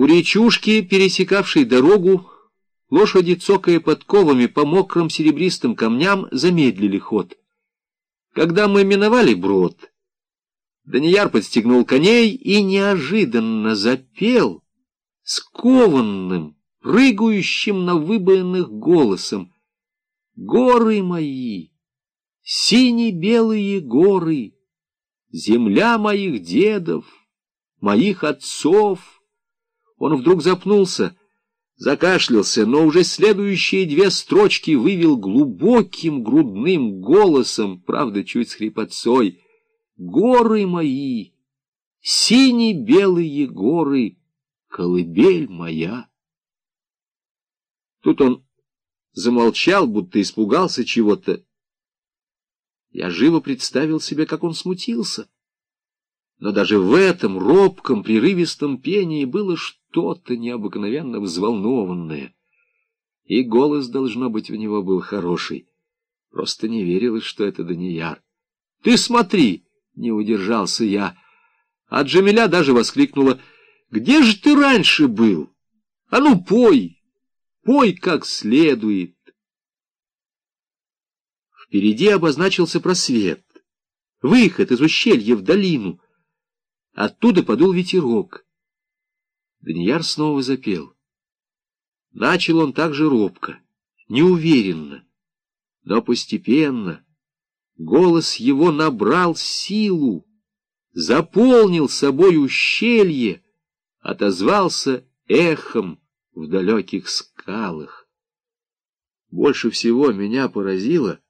У речушки, пересекавшей дорогу, лошади, цокая подковами по мокрым серебристым камням, замедлили ход. Когда мы миновали брод, Данияр подстегнул коней и неожиданно запел скованным, прыгающим на выбоенных голосом. Горы мои, сине-белые горы, земля моих дедов, моих отцов — он вдруг запнулся, закашлялся, но уже следующие две строчки вывел глубоким грудным голосом, правда, чуть с хрипотцой. «Горы мои, сине-белые горы, колыбель моя». Тут он замолчал, будто испугался чего-то. Я живо представил себе, как он смутился. Но даже в этом робком, прерывистом пении было что-то необыкновенно взволнованное. И голос, должно быть, у него был хороший. Просто не верилось, что это Данияр. — Ты смотри! — не удержался я. А Джамиля даже воскликнула. — Где же ты раньше был? А ну, пой! Пой как следует! Впереди обозначился просвет. Выход из ущелья в долину — Оттуда подул ветерок. Данияр снова запел. Начал он так же робко, неуверенно, но постепенно голос его набрал силу, заполнил собой ущелье, отозвался эхом в далеких скалах. Больше всего меня поразило,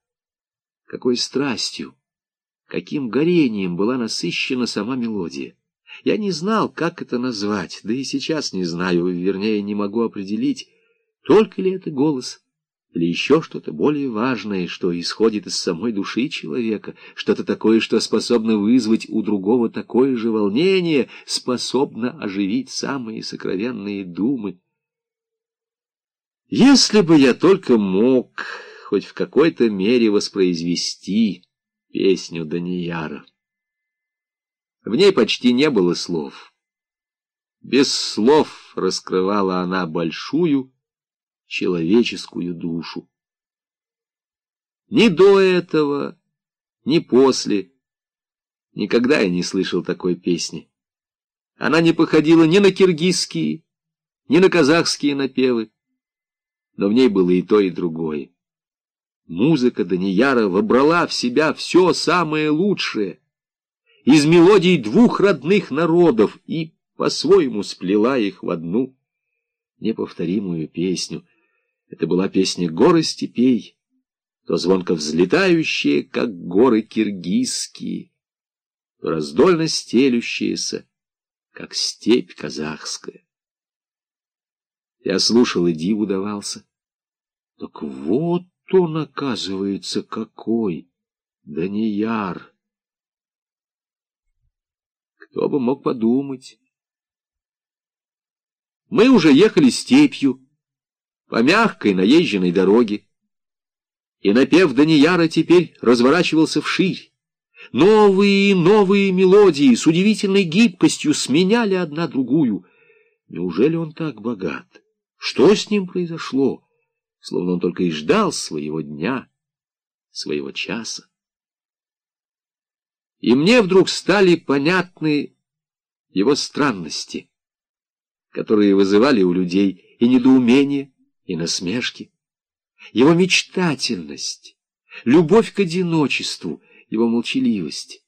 какой страстью, каким горением была насыщена сама мелодия. Я не знал, как это назвать, да и сейчас не знаю, вернее, не могу определить, только ли это голос, или еще что-то более важное, что исходит из самой души человека, что-то такое, что способно вызвать у другого такое же волнение, способно оживить самые сокровенные думы. Если бы я только мог хоть в какой-то мере воспроизвести песню Данияра. В ней почти не было слов. Без слов раскрывала она большую человеческую душу. Ни до этого, ни после никогда я не слышал такой песни. Она не походила ни на киргизские, ни на казахские напевы, но в ней было и то, и другое. Музыка Данияра вобрала в себя все самое лучшее — из мелодий двух родных народов и по-своему сплела их в одну неповторимую песню. Это была песня горы степей, то звонко взлетающие, как горы киргизские, то раздольно стелющиеся, как степь казахская. Я слушал и диву давался. Так вот он, оказывается, какой, да не яр. Кто бы мог подумать? Мы уже ехали степью, по мягкой наезженной дороге, и напев Данияра теперь разворачивался вширь. Новые и новые мелодии с удивительной гибкостью сменяли одна другую. Неужели он так богат? Что с ним произошло? Словно он только и ждал своего дня, своего часа. И мне вдруг стали понятны его странности, которые вызывали у людей и недоумение, и насмешки. Его мечтательность, любовь к одиночеству, его молчаливость.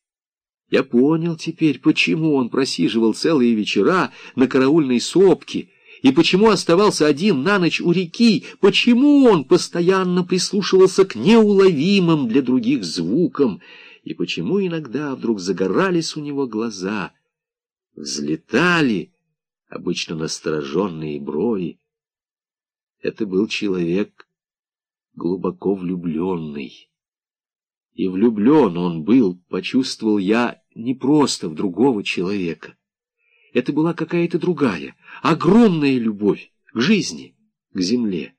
Я понял теперь, почему он просиживал целые вечера на караульной сопке, и почему оставался один на ночь у реки, почему он постоянно прислушивался к неуловимым для других звукам, и почему иногда вдруг загорались у него глаза, взлетали обычно настороженные брови. Это был человек глубоко влюбленный. И влюблен он был, почувствовал я, не просто в другого человека. Это была какая-то другая, огромная любовь к жизни, к земле.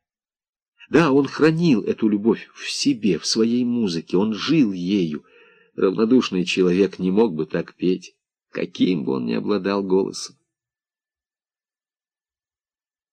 Да, он хранил эту любовь в себе, в своей музыке, он жил ею, Равнодушный человек не мог бы так петь, каким бы он ни обладал голосом.